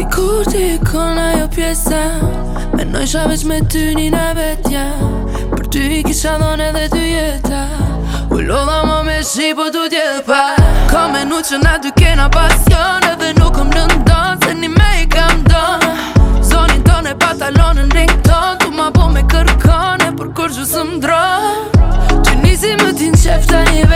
Ej kur ti e kon ajo pjesa Me noj shra me ty një në vetja Për ty i kisha dhone dhe ty jeta U lodha ma me shi po du tje pa Ka me nu që na dy kena pasion Edhe nuk më në ndon Se një me i kam don Zonin ton e patalon në ring ton Tu ma po me kërkone Për kur gjusë më dron Që nisi më t'in qef t'a një